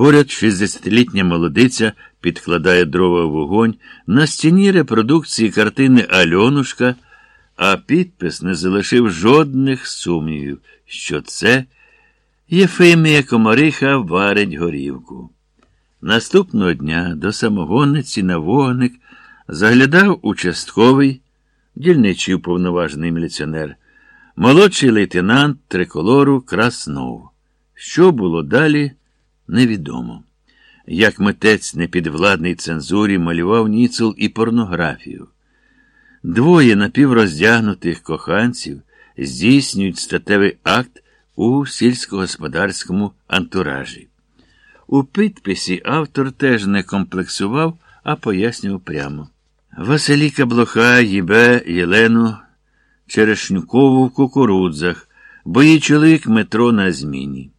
Поряд 60-літня молодиця підкладає дрова в вогонь, на стіні репродукції картини Альонушка, а підпис не залишив жодних сумнівів, що це Єфимія Комариха варить горівку. Наступного дня до самогонниці на вогник заглядав участковий, дільничий уповноважений міліціонер, молодший лейтенант триколору Краснов. Що було далі, невідомо. Як митець непідвладний цензурі малював ніцул і порнографію. Двоє напівроздягнутих коханців здійснюють статевий акт у сільськогосподарському антуражі. У підписі автор теж не комплексував, а пояснював прямо. Василіка Блоха їбе Єлену Черешнюкову в кукурудзах, бо її чоловік метро на зміні.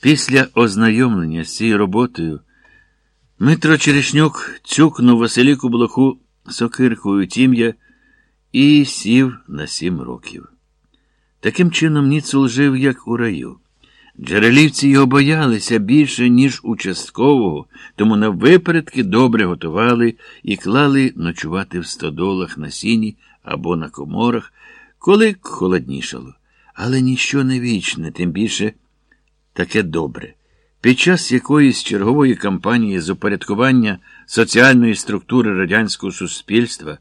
Після ознайомлення з цією роботою Митро Черешнюк цюкнув Василіку Блоху сокиркою тім'я і сів на сім років. Таким чином Ніцул жив, як у раю. Джерелівці його боялися більше, ніж участкового, тому на випередки добре готували і клали ночувати в стодолах на сіні або на коморах, коли холоднішало. Але ніщо не вічне, тим більше таке добре. Під час якоїсь чергової кампанії з упорядкування соціальної структури радянського суспільства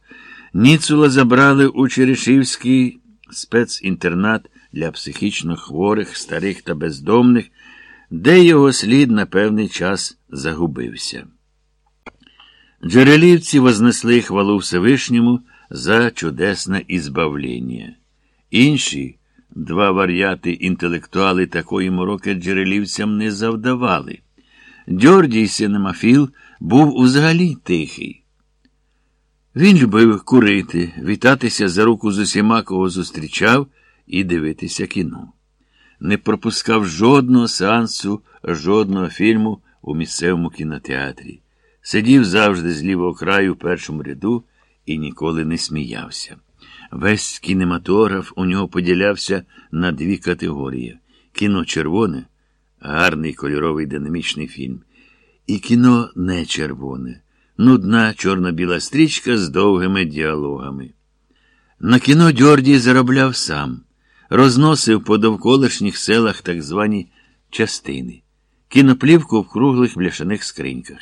Ніцула забрали у Черешівський спецінтернат для психічно хворих, старих та бездомних, де його слід на певний час загубився. Джерелівці вознесли хвалу Всевишньому за чудесне ізбавлення. Інші два вар'яти інтелектуали такої мороки джерелівцям не завдавали. Дьордій Синемафіл був узагалі тихий. Він любив курити, вітатися за руку з усіма, кого зустрічав, і дивитися кіно. Не пропускав жодного сеансу, жодного фільму у місцевому кінотеатрі. Сидів завжди з лівого краю в першому ряду і ніколи не сміявся. Весь кінематограф у нього поділявся на дві категорії: кіно червоне, гарний кольоровий динамічний фільм, і кіно не червоне. Нудна чорно-біла стрічка з довгими діалогами. На кіно Дьордій заробляв сам, розносив по довколишніх селах так звані частини, кіноплівку в круглих бляшаних скриньках.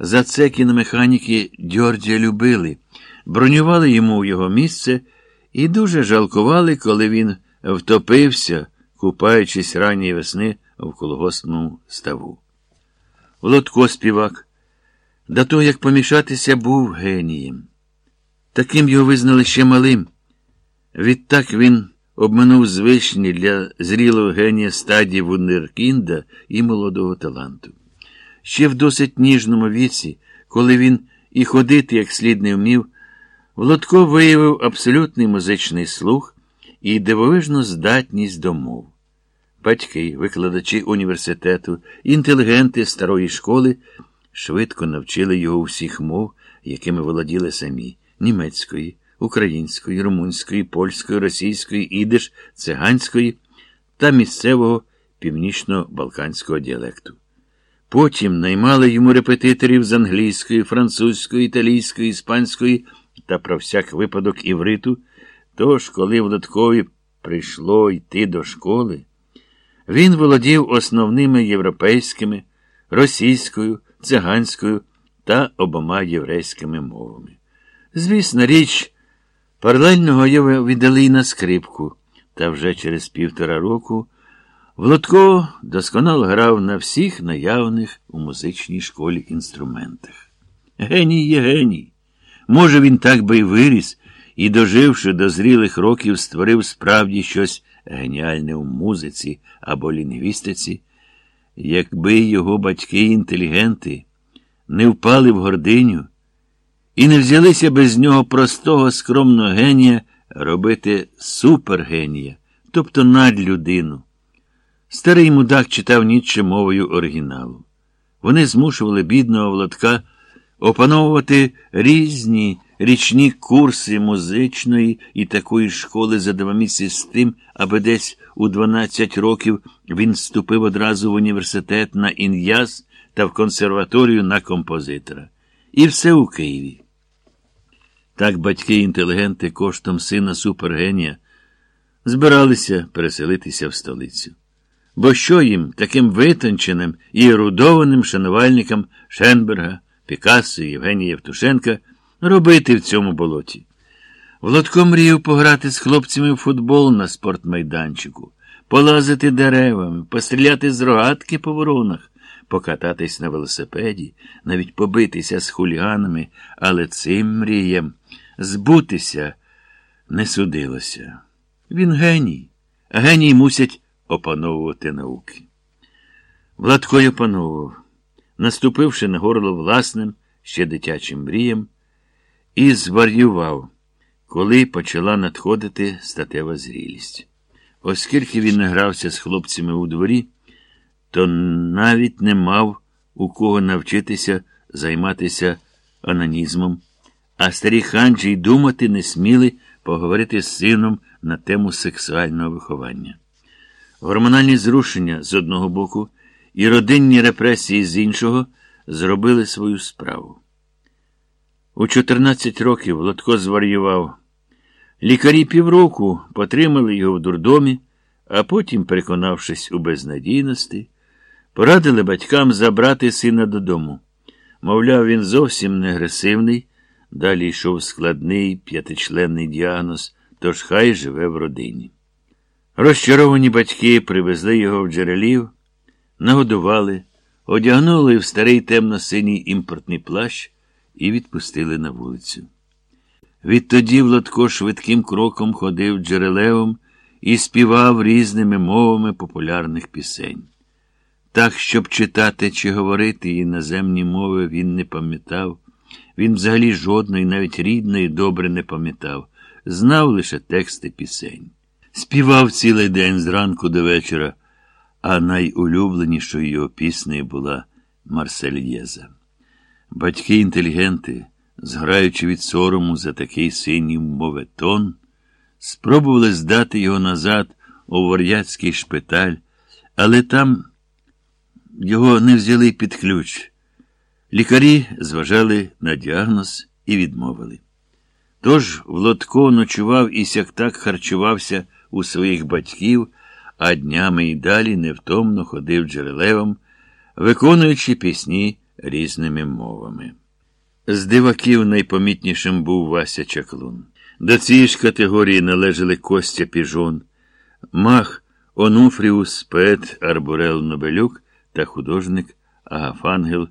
За це кіномеханіки Дьордія любили, бронювали йому його місце і дуже жалкували, коли він втопився, купаючись ранньої весни в колгоспному ставу. Володко співак. До того, як помішатися, був генієм. Таким його визнали ще малим. Відтак він обминув звичні для зрілого генія стадії Вундеркінда і молодого таланту. Ще в досить ніжному віці, коли він і ходити як слід не вмів, Володко виявив абсолютний музичний слух і дивовижну здатність до мов. Батьки, викладачі університету, інтелігенти старої школи швидко навчили його всіх мов, якими володіли самі німецької, української, румунської, польської, російської, ідиш, циганської та місцевого північно-балканського діалекту. Потім наймали йому репетиторів з англійської, французької, італійської, іспанської та про всяк випадок івриту. Тож, коли Владкові прийшло йти до школи, він володів основними європейськими, російською, циганською та обома єврейськими мовами. Звісна річ, паралельного його віддали й на скрипку, та вже через півтора року Володко досконало грав на всіх наявних у музичній школі інструментах. Геній є геній. Може, він так би й виріс і, доживши до зрілих років, створив справді щось геніальне у музиці або лінгвістиці, якби його батьки-інтелігенти не впали в гординю і не взялися без нього простого скромного генія робити супергенія, тобто надлюдину. Старий мудак читав Ніцше мовою оригіналу. Вони змушували бідного Володка опановувати різні річні курси музичної і такої школи за два місяці з тим, аби десь у 12 років він вступив одразу в університет на ін'яз та в консерваторію на композитора. І все у Києві. Так батьки-інтелігенти коштом сина супергенія збиралися переселитися в столицю. Бо що їм, таким витонченим і ерудованим шанувальникам Шенберга, Пікассо і Євгенія Євтушенка робити в цьому болоті? Володко мріяв пограти з хлопцями в футбол на спортмайданчику, полазити деревами, постріляти з рогатки по воронах, покататись на велосипеді, навіть побитися з хуліганами, але цим мріям збутися не судилося. Він геній, а геній мусять опановувати науки. Владко й опановував, наступивши на горло власним, ще дитячим мріям, і зварював, коли почала надходити статева зрілість. Оскільки він не грався з хлопцями у дворі, то навіть не мав у кого навчитися займатися анонізмом, а старі ханджі й думати не сміли поговорити з сином на тему сексуального виховання. Гормональні зрушення з одного боку і родинні репресії з іншого зробили свою справу. У 14 років Лотко зварював. Лікарі півроку потримали його в дурдомі, а потім, переконавшись у безнадійності, порадили батькам забрати сина додому. Мовляв, він зовсім не агресивний, далі йшов складний п'ятичленний діагноз, тож хай живе в родині. Розчаровані батьки привезли його в джерелів, нагодували, одягнули в старий темно-синій імпортний плащ і відпустили на вулицю. Відтоді Владко швидким кроком ходив джерелевом і співав різними мовами популярних пісень. Так, щоб читати чи говорити іноземні мови, він не пам'ятав. Він взагалі жодної, навіть рідної, добре не пам'ятав, знав лише тексти пісень. Співав цілий день зранку до вечора, а найулюбленішою його піснею була Марсельєза. Батьки інтелігенти, зграючи від сорому за такий синій моветон, спробували здати його назад у вар'яцький шпиталь, але там його не взяли під ключ. Лікарі зважали на діагноз і відмовили. Тож Влодко ночував і сяк-так харчувався у своїх батьків, а днями й далі невтомно ходив джерелевом, виконуючи пісні різними мовами. З диваків найпомітнішим був Вася Чаклун. До цієї ж категорії належали Костя Піжон, Мах, Онуфріус, поет Арбурел Нобелюк та художник Агафангел